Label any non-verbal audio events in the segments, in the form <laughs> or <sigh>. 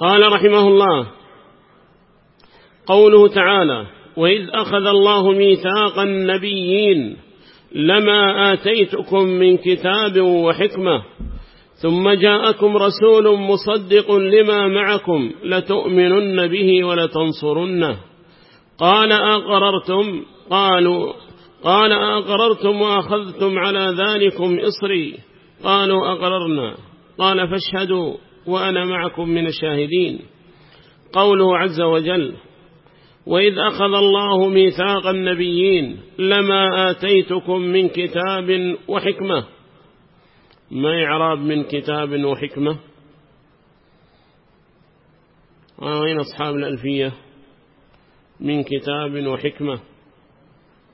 قال رحمه الله قوله تعالى وإذ أخذ الله ميثاق النبيين لما آتيتكم من كتاب وحكمة ثم جاءكم رسول مصدق لما معكم لتؤمنن به ولتنصرنه. قال أقررتم؟ قالوا قال أقررتم وأخذتم على ذلكم إصري. قالوا أقررنا. قال فاشهدوا. وأنا معكم من الشاهدين. قوله عز وجل وإذ أخذ الله ميثاق النبيين لما آتيتكم من كتاب وحكمة. ما إعراب من كتاب وحكمة؟ وين أصحاب الألفية؟ من كتاب وحكمة.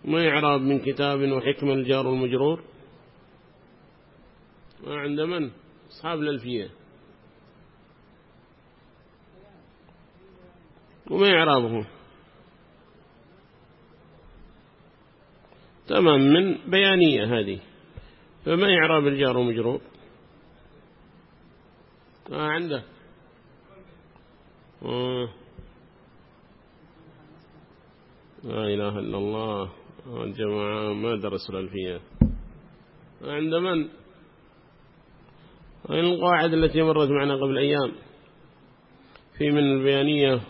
ما إعراب من كتاب وحكمة الجار والمجرور عند من؟ أصحاب الألفية. وما إعرابه تمام من بيانية هذه. فما إعراب الجار ومجرور؟ ما آه عنده. آه. لا إله إلا الله. الجماعة ما درسوا الألفية عند من؟ القواعد التي مرت معنا قبل أيام. في من البيانية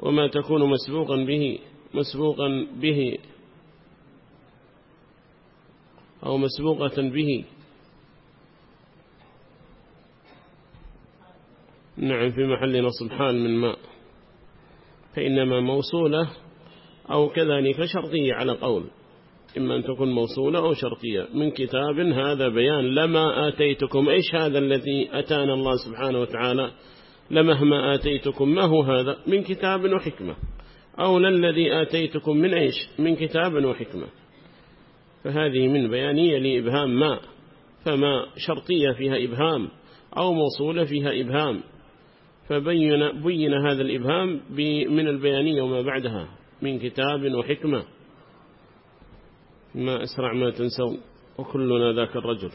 وما تكون مسبوقا به مسبوقا به أو مسبوقة به. نعم في محل نصب حال من ماء. فإنما موصولة أو كذلك شرطية على قول. إما أن تكون موصولة أو شرطية. من كتاب هذا بيان لما آتيتكم إيش هذا الذي أتانا الله سبحانه وتعالى لمهما آتيتكم ما هو هذا؟ من كتاب وحكمة. أو للذي آتيتكم من إيش؟ من كتاب وحكمة. فهذه من بيانية لإبهام ما. فما شرطية فيها إبهام أو موصولة فيها إبهام. فبين بين هذا الإبهام من البيانية وما بعدها من كتاب وحكمة. ما أسرع ما تنسون وكلنا ذاك الرجل.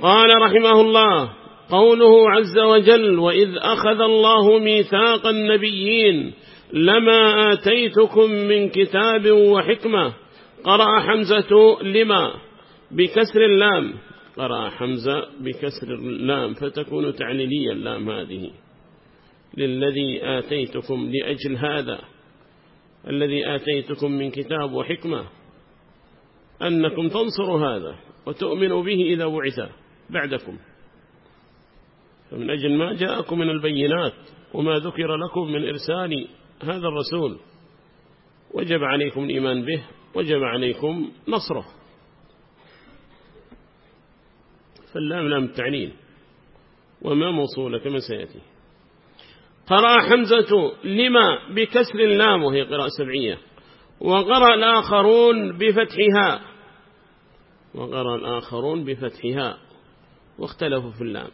قال رحمه الله قوله عز وجل وإذ أخذ الله ميثاق النبيين لما آتيتكم من كتاب وحكمة قرأ حمزة لما بكسر اللام قرأ حمزة بكسر اللام فتكون تعليليا اللام هذه للذي آتيتكم لأجل هذا الذي آتيتكم من كتاب وحكمة أنكم تنصروا هذا وتؤمنوا به إذا بعث بعدكم فمن أجل ما جاءكم من البينات وما ذكر لكم من إرسال هذا الرسول وجب عليكم الإيمان به وجب عليكم نصره. فاللام لام التعليل وما موصولة كما سيأتي. قرأ حمزة لما بكسر اللام وهي قراءة سبعية وقرأ الآخرون بفتحها وقرأ الآخرون بفتحها واختلفوا في اللام.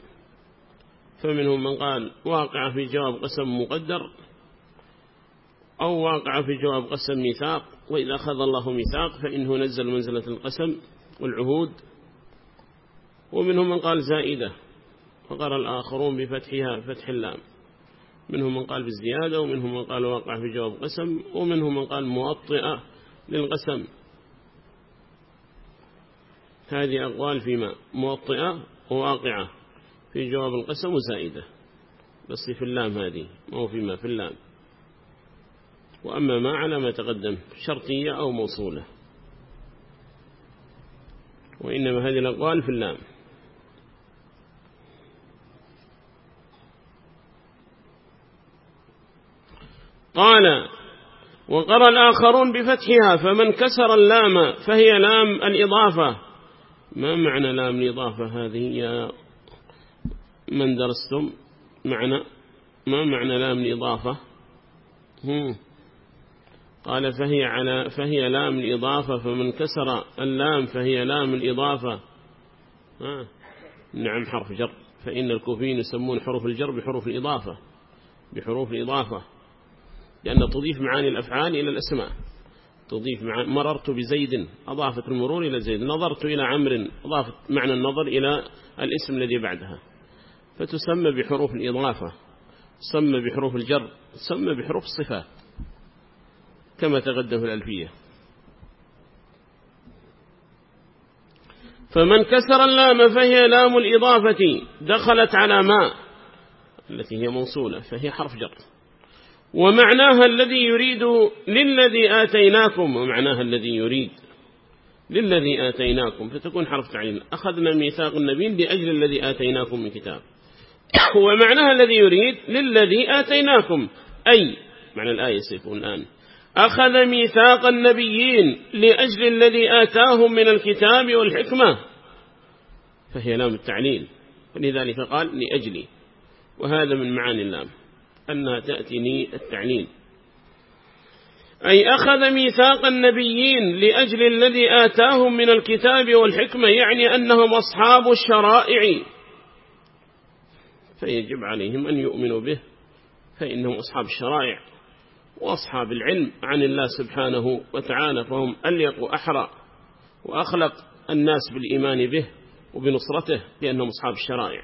فمنهم من قال واقع في جواب قسم مقدر أو واقع في جواب قسم ميثاق وإذا أخذ الله ميثاق فإنه نزل منزلة القسم والعهود. ومنهم من قال زائدة فقرأ الآخرون بفتحها فتح اللام. منهم من قال بالزيادة ومنهم من قال واقع في جواب قسم ومنهم من قال موطئة للقسم. هذه أقوال فيما موطئة وواقعة. في جواب القسم وزائدة. بس في اللام هذه ما هو فيما في اللام. وأما ما على ما تقدم شرطية أو موصولة. وإنما هذه الأقوال في اللام. قال وقرأ الآخرون بفتحها فمن كسر اللام فهي لام الإضافة. ما معنى لام الإضافة هذه يا من درستم معنى ما معنى لام الإضافة؟ قال فهي على فهي لام الإضافة فمن كسر اللام فهي لام الإضافة. نعم حرف جر. فإن الكوفيين يسمون حروف الجر بحروف الإضافة بحروف الإضافة. لأن تضيف معاني الأفعال إلى الأسماء. تضيف مع مررت بزيد أضافت المرور إلى زيد. نظرت إلى عمر أضافت معنى النظر إلى الاسم الذي بعدها. فتسمى بحروف الإضافة تسمى بحروف الجر تسمى بحروف الصفات كما تقدم في الألفية. فمن كسر اللام فهي لام الإضافة دخلت على ما التي هي موصولة فهي حرف جر. ومعناها الذي يريد للذي آتيناكم ومعناها الذي يريد للذي آتيناكم فتكون حرف تعليل أخذنا ميثاق النبي لأجل الذي آتيناكم من كتاب. <laughs> ومعناها الذي يريد للذي آتيناكم. أي معنى الآية سيكون الآن. أخذ ميثاق النبيين لأجل الذي آتاهم من الكتاب والحكمة. فهي لام التعليل. ولذلك قال لأجلي. وهذا من معاني اللام. أنها تأتيني التعليل أي أخذ ميثاق النبيين لأجل الذي آتاهم من الكتاب والحكمة. يعني أنهم أصحاب الشرائع. فيجب عليهم أن يؤمنوا به فإنهم أصحاب الشرائع وأصحاب العلم. عن الله سبحانه وتعالى فهم أليق وأحرى وأخلق الناس بالإيمان به وبنصرته لأنهم أصحاب الشرائع.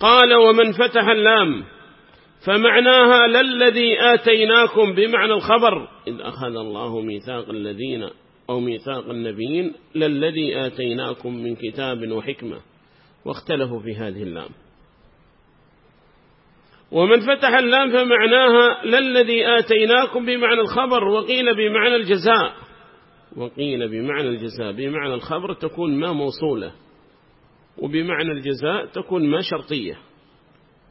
قال ومن فتح اللام فمعناها للذي آتيناكم بمعنى الخبر إذ أخذ الله ميثاق الذين أو ميثاق النبيين للذي آتيناكم من كتاب وحكمة واختلفوا في هذه اللام. ومن فتح اللام فمعناها للذي آتيناكم بمعنى الخبر وقيل بمعنى الجزاء. وقيل بمعنى الجزاء بمعنى الخبر تكون ما موصولة وبمعنى الجزاء تكون ما شرطية.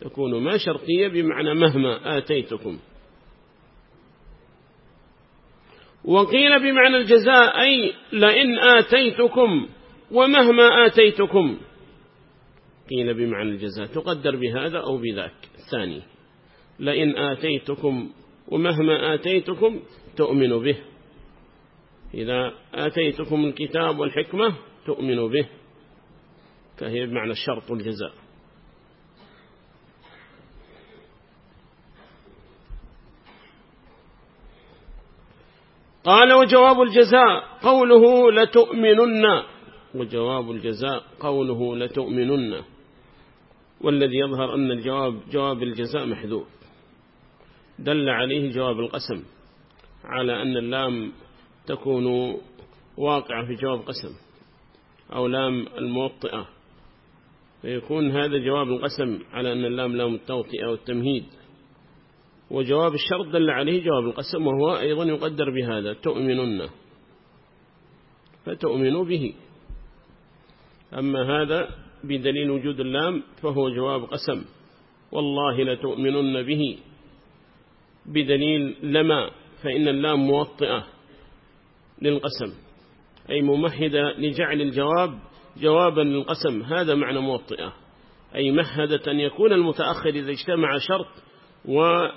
تكون ما شرطية بمعنى مهما آتيتكم. وقيل بمعنى الجزاء أي لئن آتيتكم ومهما آتيتكم. قيل بمعنى الجزاء تقدر بهذا أو بذاك. الثاني لئن آتيتكم ومهما آتيتكم تؤمن به. إذا آتيتكم الكتاب والحكمة تؤمن به. فهي بمعنى الشرط والجزاء قال وجواب الجزاء قوله لتؤمنن. وجواب الجزاء قوله لتؤمنن. والذي يظهر أن الجواب جواب الجزاء محذوف. دل عليه جواب القسم على أن اللام تكون واقعة في جواب قسم أو لام الموطئة. فيكون هذا جواب القسم على أن اللام لام التوطئة والتمهيد. وجواب الشرط دل عليه جواب القسم وهو أيضا يقدر بهذا تؤمنن. فتؤمنوا به. أما هذا بدليل وجود اللام فهو جواب قسم. والله لتؤمنن به. بدليل لما فإن اللام موطئة للقسم. أي ممهدة لجعل الجواب جوابا للقسم هذا معنى موطئة. أي مهدة أن يكون المتأخر إذا اجتمع شرط و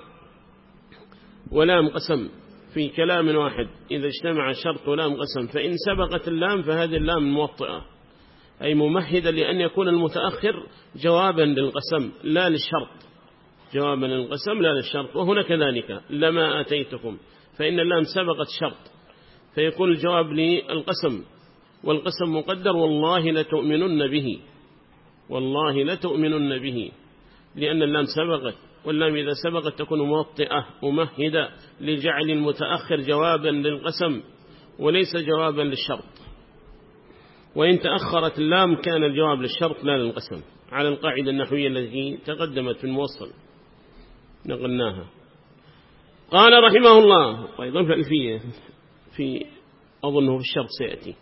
ولام قسم في كلام واحد. إذا اجتمع شرط ولام قسم فإن سبقت اللام فهذه اللام موطئة. أي ممهدة لأن يكون المتأخر جوابا للقسم لا للشرط. جوابا للقسم لا للشرط. وهنا كذلك لما آتيتكم فإن اللام سبقت شرط. فيكون الجواب للقسم والقسم مقدر والله لتؤمنن به. والله لتؤمنن به. لأن اللام سبقت. واللام إذا سبقت تكون موطئة ممهدة لجعل المتأخر جوابا للقسم وليس جوابا للشرط. وإن تأخرت اللام كان الجواب للشرط لا للقسم. على القاعدة النحوية التي تقدمت في الموصل نقلناها. قال رحمه الله وأيضا في الألفية في أظنه في الشرط سيأتي.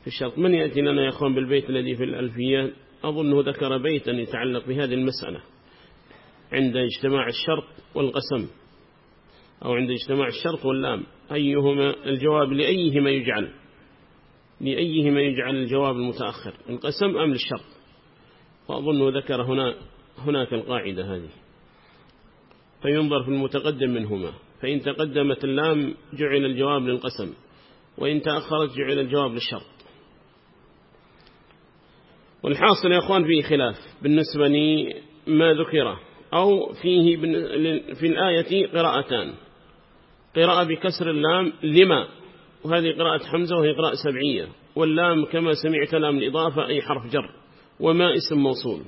في الشرط من يأتي لنا يا أخوان بالبيت الذي في الألفية؟ أظنه ذكر بيتا يتعلق بهذه المسألة. عند اجتماع الشرط والقسم أو عند اجتماع الشرط واللام. أيهما الجواب لأيهما يجعل؟ لأيهما يجعل الجواب المتأخر القسم أم للشرط فأظنه ذكر هنا هناك القاعدة هذه. فينظر في المتقدم منهما. فإن تقدمت اللام جعل الجواب للقسم وإن تأخرت جعل الجواب للشرط والحاصل يا أخوان فيه خلاف. بالنسبة لما ذكره أو فيه في الآية قراءتان. قراءة بكسر اللام لما؟ وهذه قراءة حمزة وهي قراءة سبعية. واللام كما سمعت لام الإضافة أي حرف جر. وما اسم موصول.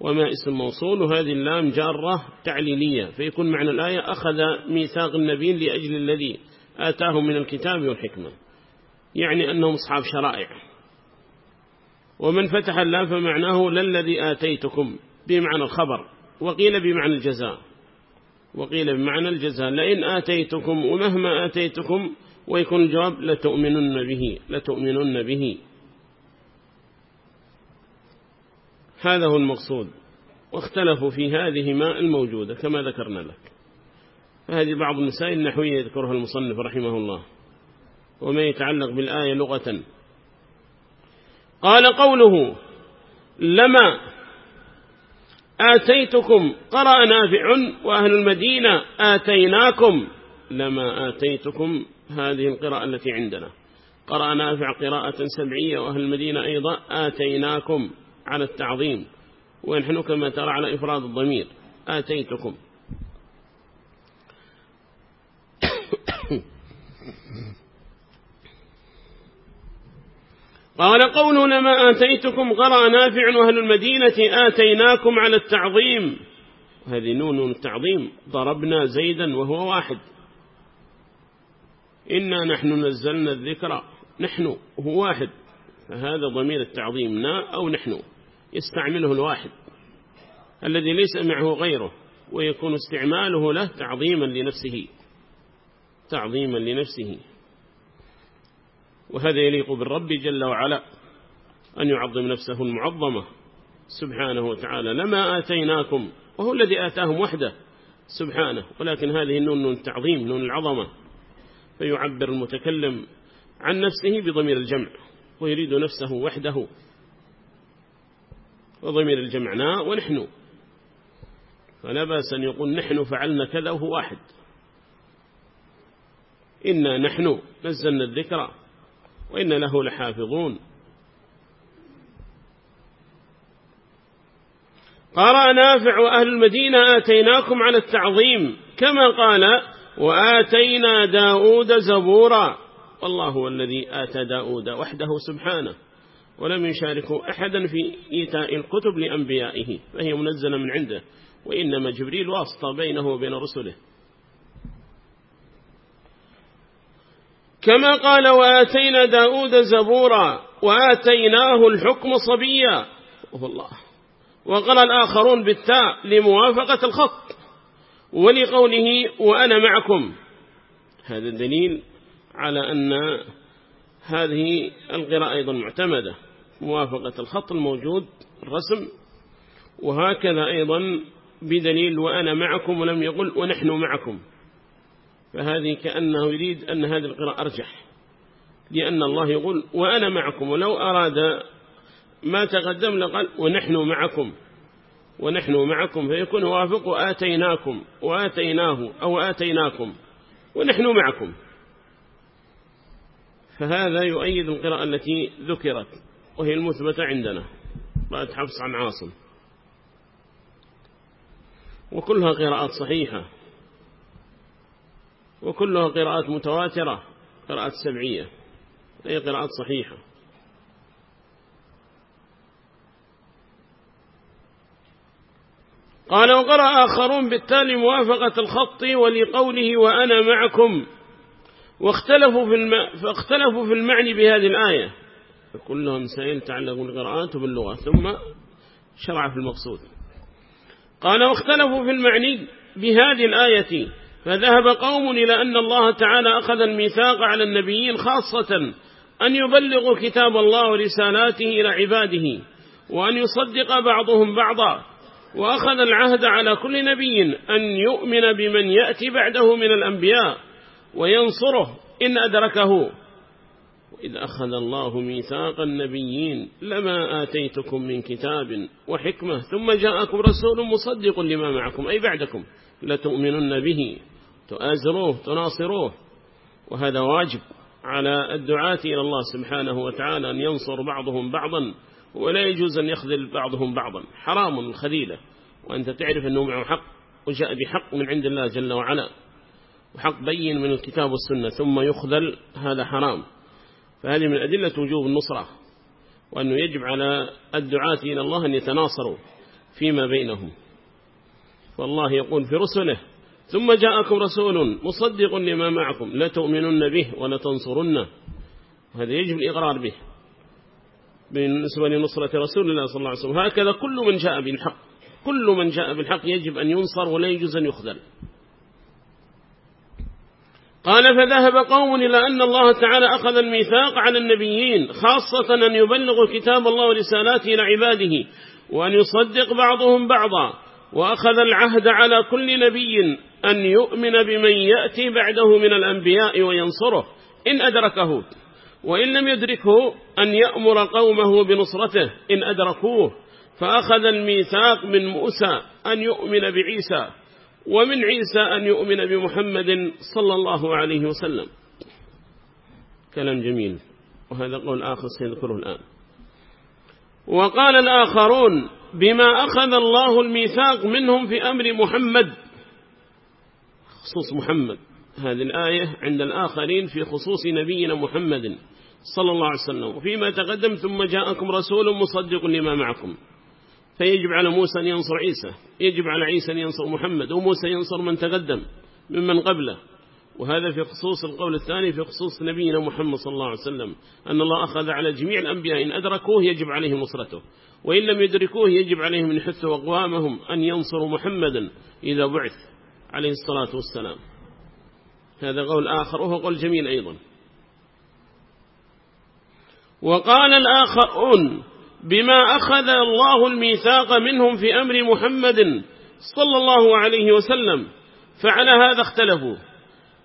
وما اسم موصول وهذه اللام جارة تعليلية. فيكون معنى الآية أخذ ميثاق النبي لأجل الذي آتاهم من الكتاب والحكمة. يعني أنهم أصحاب شرائع. ومن فتح اللام فمعناه للذي آتيتكم. بمعنى الخبر. وقيل بمعنى الجزاء. وقيل بمعنى الجزاء. لئن آتيتكم ومهما آتيتكم ويكون الجواب لتؤمنن به لتؤمنن به. هذا هو المقصود. واختلفوا في هذه ما الموجودة كما ذكرنا لك. فهذه بعض المسائل النحوية يذكرها المصنف رحمه الله. وما يتعلق بالآية لغة. قال قوله لما آتيتكم قرأ نافع وأهل المدينة آتيناكم لما آتيتكم هذه القراءة التي عندنا قرأ نافع قراءة سبعية وأهل المدينة أيضا آتيناكم على التعظيم ونحن كما ترى على إفراد الضمير آتيتكم قال قوله لما آتيتكم قرأ نافع وأهل المدينة آتيناكم على التعظيم. هذه نون التعظيم ضربنا زيدا وهو واحد. إنا نحن نزلنا الذكر. نحن هو واحد. فهذا ضمير التعظيم نا أو نحن. يستعمله الواحد. الذي ليس معه غيره ويكون استعماله له تعظيما لنفسه. تعظيما لنفسه. وهذا يليق بالرب جل وعلا أن يعظم نفسه المعظمة سبحانه وتعالى. لما آتيناكم وهو الذي آتاهم وحده سبحانه ولكن هذه النون نون التعظيم نون العظمة فيعبر المتكلم عن نفسه بضمير الجمع ويريد نفسه وحده وضمير الجمعنا ونحن. فلا بأس أن يقول نحن فعلنا كذا وهو واحد. إنا نحن نزلنا الذكر وإن له لحافظون. قرأ نافع وأهل المدينة آتيناكم على التعظيم كما قال وآتينا داود زبورا والله هو الذي آتى داود وحده سبحانه ولم يشاركه أحدا في إيتاء الكتب لأنبيائه فهي منزلة من عنده وإنما جبريل واسطة بينه وبين رسله. كما قال وآتينا داود زبورا وآتيناه الحكم صبيا. وهو الله. وقال الآخرون بالتاء لموافقة الخط. ولقوله وأنا معكم. هذا الدليل على أن هذه القراءة أيضا معتمدة. موافقة الخط الموجود الرسم. وهكذا أيضا بدليل وأنا معكم ولم يقل ونحن معكم. فهذه كأنه يريد أن هذه القراءة أرجح لأن الله يقول وأنا معكم ولو أراد ما تقدم لقال ونحن معكم ونحن معكم فيكون وافق وآتيناكم وآتيناه أو آتيناكم ونحن معكم. فهذا يؤيد القراءة التي ذكرت وهي المثبتة عندنا. بعد حفص عن عاصم. وكلها قراءات صحيحة. وكلها قراءات متواترة قراءات سبعية. هي قراءات صحيحة. قال وقرأ آخرون بالتالي موافقة الخط ولقوله وأنا معكم. واختلفوا في الم... فاختلفوا في المعني بهذه الآية. فكلهم مسائل تعلق بالقراءات وباللغة ثم شرع في المقصود. قال واختلفوا في المعني بهذه الآية. فذهب قوم إلى أن الله تعالى أخذ الميثاق على النبيين خاصة أن يبلغوا كتاب الله ورسالاته إلى عباده وأن يصدق بعضهم بعضا وأخذ العهد على كل نبي أن يؤمن بمن يأتي بعده من الأنبياء وينصره إن أدركه. وإذ أخذ الله ميثاق النبيين لما آتيتكم من كتاب وحكمة ثم جاءكم رسول مصدق لما معكم أي بعدكم لتؤمنن به. تؤازروه تناصروه. وهذا واجب على الدعاة إلى الله سبحانه وتعالى أن ينصر بعضهم بعضا ولا يجوز أن يخذل بعضهم بعضا. حرام الخذيلة. وأنت تعرف أنه معه حق وجاء بحق من عند الله جل وعلا. وحق بين من الكتاب والسنة ثم يخذل هذا حرام. فهذه من أدلة وجوب النصرة. وأنه يجب على الدعاة إلى الله أن يتناصروا فيما بينهم. والله يقول في رسله ثم جاءكم رسول مصدق لما معكم لا تؤمنن به ولا تنصرنه. هذا يجب الإقرار به. بالنسبة لنصرة رسول الله صلى الله عليه وسلم. هكذا كل من جاء بالحق. كل من جاء بالحق يجب أن ينصر ولا يجوز أن يخذل. قال فذهب قوم إلى أن الله تعالى أخذ الميثاق على النبيين خاصة أن يبلغوا كتاب الله ورسالاته إلى عباده وأن يصدق بعضهم بعضا. وأخذ العهد على كل نبي أن يؤمن بمن يأتي بعده من الأنبياء وينصره إن أدركه وإن لم يدركه أن يأمر قومه بنصرته إن أدركوه. فأخذ الميثاق من موسى أن يؤمن بعيسى ومن عيسى أن يؤمن بمحمد صلى الله عليه وسلم. كلام جميل وهذا قول آخر سيذكره الآن. وقال الآخرون بما أخذ الله الميثاق منهم في أمر محمد. خصوص محمد. هذه الآية عند الآخرين في خصوص نبينا محمد صلى الله عليه وسلم. وفيما تقدم ثم جاءكم رسول مصدق لما معكم. فيجب على موسى أن ينصر عيسى. يجب على عيسى أن ينصر محمد. وموسى ينصر من تقدم ممن قبله. وهذا في خصوص القول الثاني في خصوص نبينا محمد صلى الله عليه وسلم أن الله أخذ على جميع الأنبياء إن أدركوه يجب عليهم نصرته وإن لم يدركوه يجب عليهم أن يحثوا أقوامهم أن ينصروا محمدا إذا بعث عليه الصلاة والسلام. هذا قول آخر وهو قول جميل أيضا. وقال الآخرون بما أخذ الله الميثاق منهم في أمر محمد صلى الله عليه وسلم فعلى هذا اختلفوا.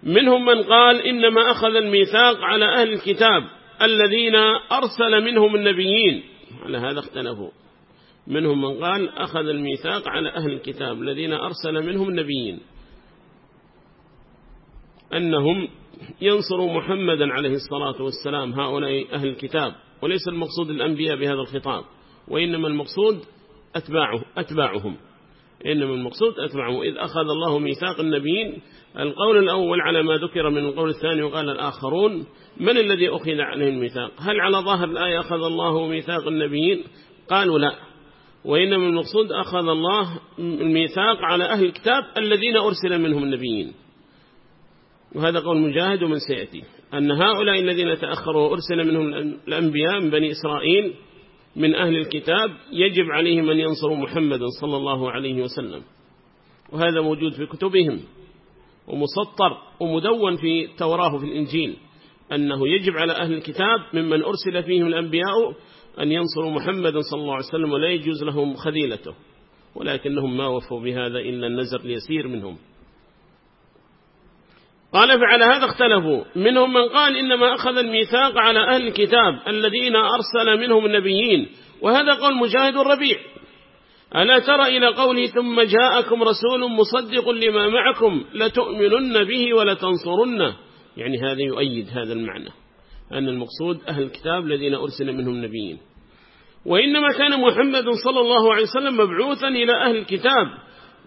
منهم من قال إنما أخذ الميثاق على أهل الكتاب الذين أرسل منهم النبيين. على هذا اختلفوا. منهم من قال أخذ الميثاق على أهل الكتاب الذين أرسل منهم النبيين. أنهم ينصروا محمدا عليه الصلاة والسلام هؤلاء أهل الكتاب وليس المقصود الأنبياء بهذا الخطاب وإنما المقصود أتباعه أتباعهم. إنما المقصود أتباعه إذ أخذ الله ميثاق النبيين القول الأول على ما ذكر من القول الثاني وقال الآخرون من الذي أخذ عليه الميثاق؟ هل على ظاهر الآية أخذ الله ميثاق النبيين؟ قالوا لا. وإنما المقصود أخذ الله الميثاق على أهل الكتاب الذين أرسل منهم النبيين. وهذا قول مجاهد ومن سيأتي. أن هؤلاء الذين تأخروا وأرسل منهم الأنبياء من بني إسرائيل من أهل الكتاب يجب عليهم أن ينصروا محمدا صلى الله عليه وسلم. وهذا موجود في كتبهم ومسطر ومدون في التوراة في الإنجيل أنه يجب على أهل الكتاب ممن أرسل فيهم الأنبياء أن ينصروا محمدا صلى الله عليه وسلم ولا يجوز لهم خذيلته. ولكنهم ما وفوا بهذا إلا النزر اليسير منهم. قال فعلى هذا اختلفوا. منهم من قال إنما أخذ الميثاق على أهل الكتاب الذين أرسل منهم النبيين وهذا قول مجاهد الربيع ألا ترى إلى قوله ثم جاءكم رسول مصدق لما معكم لتؤمنن به ولتنصرنه. يعني هذا يؤيد هذا المعنى أن المقصود أهل الكتاب الذين أرسل منهم النبيين وإنما كان محمد صلى الله عليه وسلم مبعوثا إلى أهل الكتاب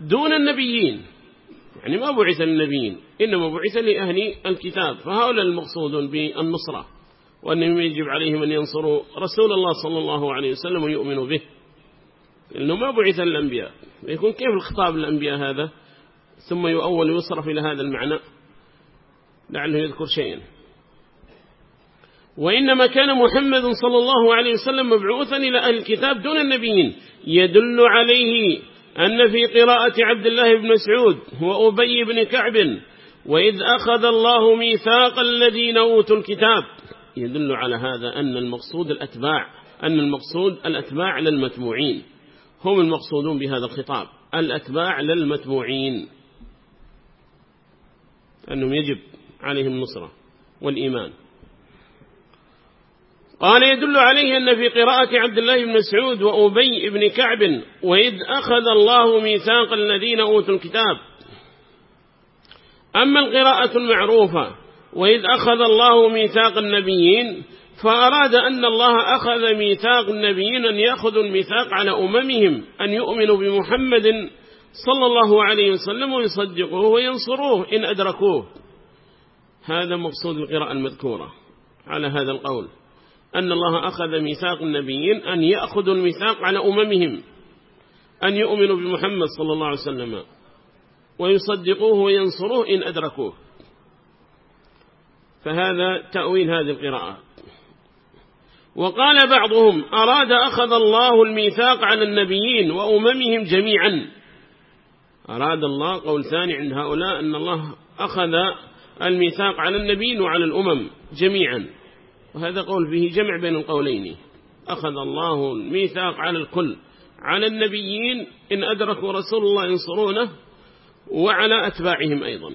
دون النبيين. يعني ما بعث للنبيين إنما بعث لأهل الكتاب فهؤلاء المقصودون بالنصرة وأنهم يجب عليهم أن ينصروا رسول الله صلى الله عليه وسلم ويؤمنوا به. إنه ما بعث للأنبياء يكون كيف الخطاب للأنبياء هذا؟ ثم يؤول ويصرف إلى هذا المعنى. لعله يذكر شيئا. وإنما كان محمد صلى الله عليه وسلم مبعوثا إلى أهل الكتاب دون النبيين يدل عليه أن في قراءة عبد الله بن مسعود وأبي بن كعب وإذ أخذ الله ميثاق الذين أوتوا الكتاب. يدل على هذا أن المقصود الأتباع أن المقصود الأتباع للمتبوعين. هم المقصودون بهذا الخطاب الأتباع للمتبوعين. أنهم يجب عليهم النصرة والإيمان. قال يدل عليه أن في قراءة عبد الله بن مسعود وأبي بن كعب وإذ أخذ الله ميثاق الذين أوتوا الكتاب. أما القراءة المعروفة وإذ أخذ الله ميثاق النبيين فأراد أن الله أخذ ميثاق النبيين أن يأخذوا الميثاق على أممهم أن يؤمنوا بمحمد صلى الله عليه وسلم ويصدقوه وينصروه إن أدركوه. هذا مقصود القراءة المذكورة على هذا القول. أن الله أخذ ميثاق النبيين أن يأخذوا الميثاق على أممهم. أن يؤمنوا بمحمد صلى الله عليه وسلم. ويصدقوه وينصروه إن أدركوه. فهذا تأويل هذه القراءة. وقال بعضهم أراد أخذ الله الميثاق على النبيين وأممهم جميعا. أراد الله قول ثاني عند هؤلاء أن الله أخذ الميثاق على النبيين وعلى الأمم جميعا. وهذا قول به جمع بين القولين. أخذ الله الميثاق على الكل. على النبيين إن أدركوا رسول الله ينصرونه وعلى أتباعهم أيضا.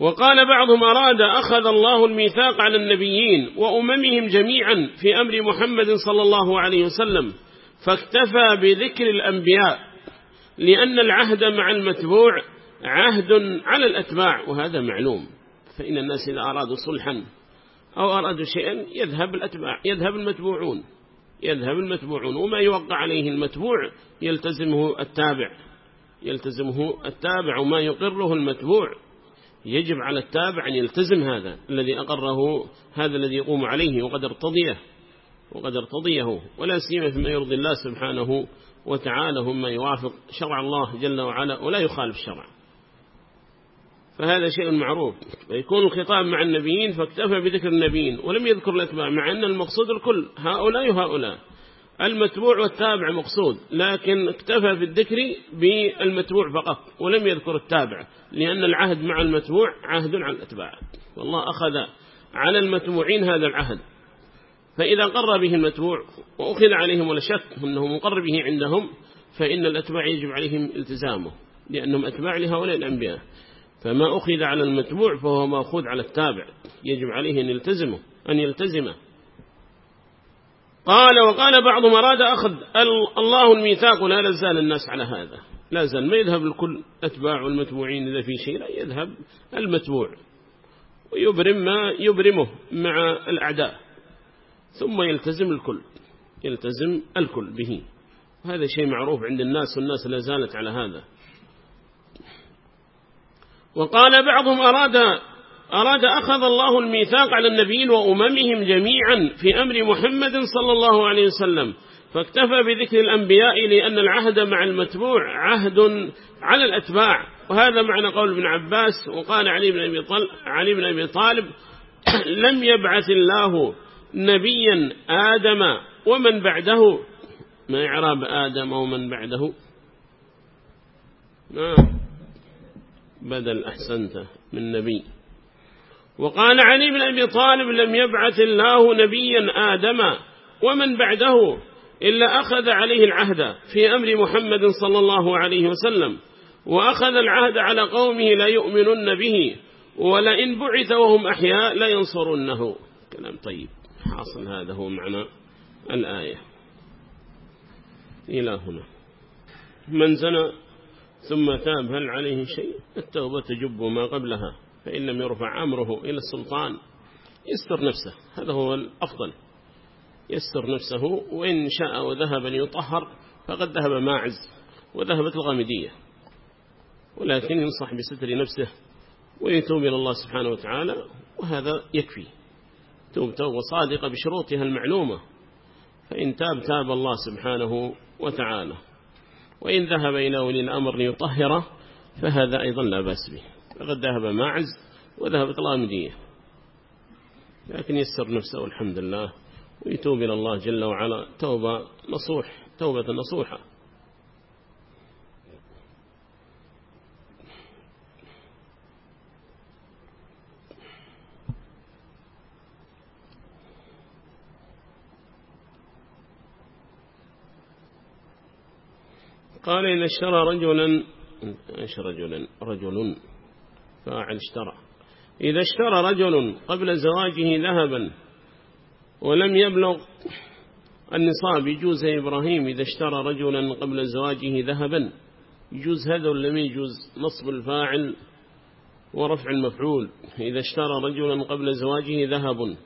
وقال بعضهم أراد أخذ الله الميثاق على النبيين وأممهم جميعا في أمر محمد صلى الله عليه وسلم فاكتفى بذكر الأنبياء لأن العهد مع المتبوع عهد على الأتباع وهذا معلوم. فإن الناس إذا أرادوا صلحا أو أرادوا شيئا يذهب الأتباع يذهب المتبوعون يذهب المتبوعون. وما يوقع عليه المتبوع يلتزمه التابع يلتزمه التابع. وما يقره المتبوع يجب على التابع أن يلتزم هذا الذي أقره هذا الذي يقوم عليه وقد ارتضيه وقد ارتضيه. ولا سيما فيما يرضي الله سبحانه وتعالى هم يوافق شرع الله جل وعلا ولا يخالف الشرع فهذا شيء معروف. ويكون الخطاب مع النبيين فاكتفى بذكر النبيين ولم يذكر الأتباع مع أن المقصود الكل هؤلاء وهؤلاء. المتبوع والتابع مقصود لكن اكتفى في الذكر بالمتبوع فقط ولم يذكر التابع لأن العهد مع المتبوع عهد على الأتباع. والله أخذ على المتبوعين هذا العهد. فإذا قر به المتبوع وأخذ عليهم ولا شك أنه مقر به عندهم فإن الأتباع يجب عليهم التزامه لأنهم أتباع لهؤلاء الأنبياء. فما أخذ على المتبوع فهو مأخوذ على التابع. يجب عليه أن يلتزمه أن يلتزمه. قال وقال بعضهم أراد أخذ الله الميثاق لا لازال الناس على هذا. لا زال ما يذهب الكل أتباع المتبوعين إذا في شيء لا يذهب المتبوع. ويبرم ما يبرمه مع الأعداء. ثم يلتزم الكل يلتزم الكل به. هذا شيء معروف عند الناس والناس لا زالت على هذا. وقال بعضهم أراد أراد أخذ الله الميثاق على النبيين وأممهم جميعا في أمر محمد صلى الله عليه وسلم فاكتفى بذكر الأنبياء لأن العهد مع المتبوع عهد على الأتباع. وهذا معنى قول ابن عباس وقال علي بن أبي طالب, علي بن أبي طالب <clears throat> لم يبعث الله نبيا آدم ومن بعده. ما إعراب آدم ومن بعده؟ ما بدل أحسنت من نبي. وقال علي بن أبي طالب لم يبعث الله نبيا آدم ومن بعده إلا أخذ عليه العهد في أمر محمد صلى الله عليه وسلم وأخذ العهد على قومه لا يؤمنون به ولئن بعث وهم أحياء لا ينصرونه كلام طيب. حاصل هذا هو معنى الآية. إلى هنا. من زنى ثم تاب هل عليه شيء؟ التوبة تجب ما قبلها فإن لم يرفع أمره إلى السلطان يستر نفسه هذا هو الأفضل. يستر نفسه وإن شاء وذهب ليطهر فقد ذهب ماعز وذهبت الغامدية. ولكن ينصح بستر نفسه ويتوب إلى الله سبحانه وتعالى وهذا يكفي. توب توبة صادقة بشروطها المعلومة. فإن تاب تاب الله سبحانه وتعالى. وإن ذهب إلى ولي الأمر ليطهره فهذا أيضا لا بأس به. فقد ذهب معز وذهبت الغامدية لكن يسر نفسه الحمد لله ويتوب إلى الله جل وعلا. توبة نصوح توبة نصوحة. قال إن اشترى رجلا إيش رجلا؟ رجل فاعل اشترى. إذا اشترى رجل قبل زواجه ذهبا ولم يبلغ النصاب يجوز إبراهيم إذا اشترى رجلا قبل زواجه ذهبا. يجوز هذا ولا ما يجوز؟ نصب الفاعل ورفع المفعول. إذا اشترى رجلا قبل زواجه ذهب.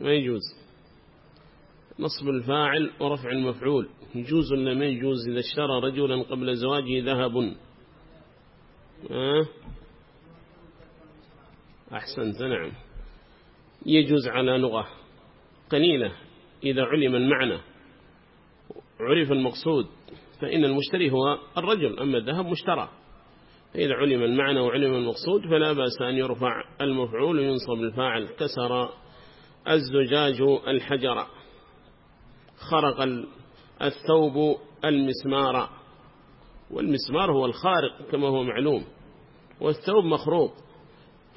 ما يجوز؟ نصب الفاعل ورفع المفعول. يجوز ولا ما يجوز؟ إذا اشترى رجلا قبل زواجه ذهب. أه؟ أحسنت نعم. يجوز على لغة قليلة إذا علم المعنى. عرف المقصود. فإن المشتري هو الرجل أما الذهب مشترى. فإذا علم المعنى وعلم المقصود فلا بأس أن يرفع المفعول وينصب الفاعل كسر الزجاج الحجر خرق الثوب المسمار والمسمار هو الخارق كما هو معلوم والثوب مخروق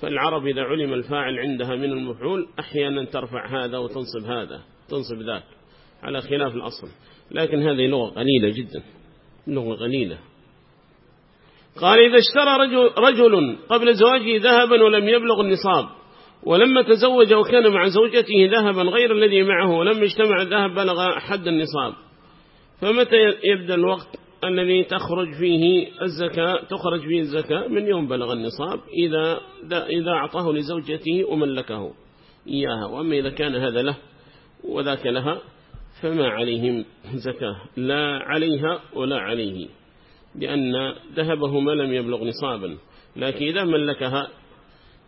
فالعرب إذا علم الفاعل عندها من المفعول أحيانا ترفع هذا وتنصب هذا تنصب ذاك على خلاف الأصل لكن هذه لغة قليلة جدا لغة قليلة. قال إذا اشترى رجل, رجل قبل زواجه ذهبا ولم يبلغ النصاب ولما تزوج وكان مع زوجته ذهبا غير الذي معه ولم يجتمع الذهب بلغ حد النصاب. فمتى يبدأ الوقت الذي تخرج فيه الزكاة تخرج فيه الزكاة؟ من يوم بلغ النصاب إذا, إذا أعطاه لزوجته وملكه إياها. وأما إذا كان هذا له وذاك لها فما عليهم زكاة. لا عليها ولا عليه لأن ذهبه ما لم يبلغ نصابا. لكن إذا ملكها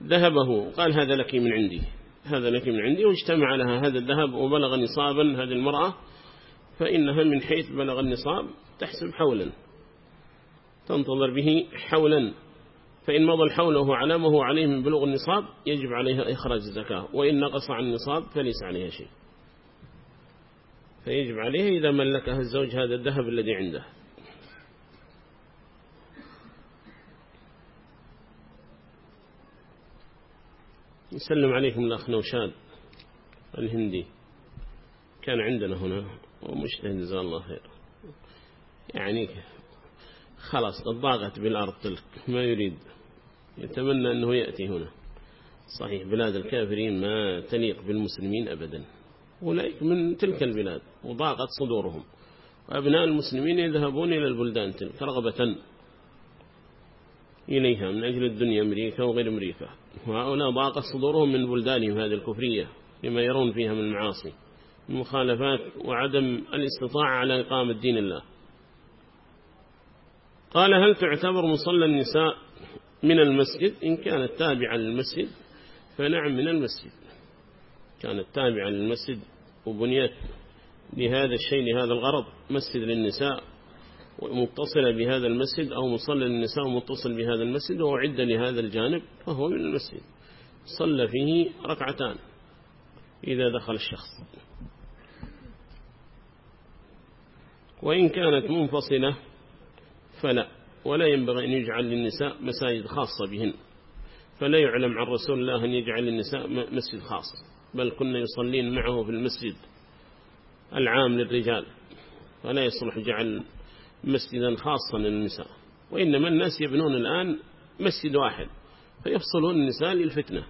ذهبه قال هذا لك من عندي هذا لك من عندي واجتمع لها هذا الذهب وبلغ نصابا هذه المرأة فإنها من حيث بلغ النصاب تحسب حولا تنتظر به حولا فإن مضى الحول وهو على ما هو عليه من بلوغ النصاب يجب عليها إخراج الزكاة وإن نقص عن النصاب فليس عليها شيء. فيجب عليها إذا ملكها الزوج هذا الذهب الذي عنده. نسلم عليكم الأخ نوشاد الهندي. كان عندنا هنا ومجتهد جزاه الله خير. يعني خلاص ضاقت بالأرض تلك ما يريد. يتمنى أنه يأتي هنا. صحيح بلاد الكافرين ما تليق بالمسلمين أبدا. أولئك من تلك البلاد وضاقت صدورهم. وأبناء المسلمين يذهبون إلى البلدان تلك رغبة. إليها من أجل الدنيا أمريكا وغير أمريكا. وهؤلاء ضاقت صدورهم من بلدانهم هذه الكفرية لما يرون فيها من المعاصي المخالفات وعدم الاستطاعة على إقامة دين الله. قال هل تعتبر مصلى النساء من المسجد؟ إن كانت تابعة للمسجد فنعم من المسجد. كانت تابعة للمسجد وبنيت لهذا الشيء لهذا الغرض مسجد للنساء. ومتصلة بهذا المسجد أو مصلى للنساء ومتصل بهذا المسجد وعد لهذا الجانب فهو من المسجد. صلى فيه ركعتان إذا دخل الشخص. وإن كانت منفصلة فلا ولا ينبغي أن يجعل للنساء مساجد خاصة بهن. فلا يعلم عن رسول الله أن يجعل للنساء مسجد خاص. بل كنا يصلين معه في المسجد العام للرجال. فلا يصلح جعل مسجدا خاصا للنساء وإنما الناس يبنون الآن مسجد واحد فيفصلون النساء للفتنة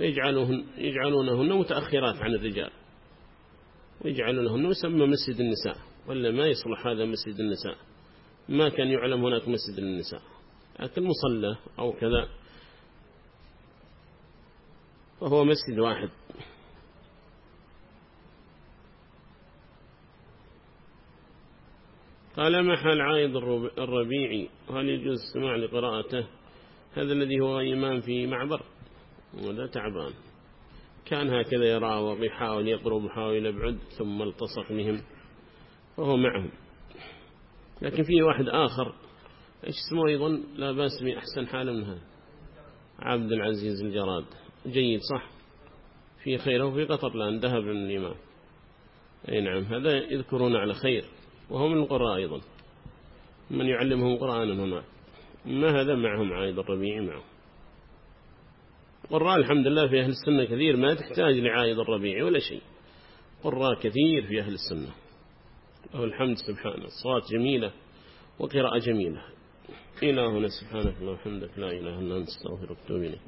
ويجعلون يجعلونهن متأخرات عن الرجال ويجعلونهن يسمى مسجد النساء ولا ما يصلح هذا مسجد النساء؟ ما كان يعلم هناك مسجد للنساء لكن مصلى أو كذا فهو مسجد واحد. قال ما حال عايد الربيعي؟ هل يجوز السماع لقراءته؟ هذا الذي هو إمام في معبر. وذا تعبان. كان هكذا يرى ويحاول يقرب ويحاول يبعد ثم التصق بهم وهو معهم. لكن فيه واحد آخر إيش اسمه أيضا؟ لا بأس بأحسن حال من هذا. عبد العزيز الجراد. جيد صح؟ في خيره في قطر الآن. ذهب من الإمام أي نعم هذا يذكرون على خير. وهو من القراء أيضا. من يعلمهم قرآنا هنا ما هذا معهم عايد الربيع معهم قراء الحمد لله في أهل السنة كثير ما تحتاج لعايد الربيع ولا شيء. قراء كثير في أهل السنة. له الحمد سبحانه الصوت جميلة وقراءة جميلة. إلهنا سبحانك وبحمدك لا إله إلا أنت استغفرك إليك.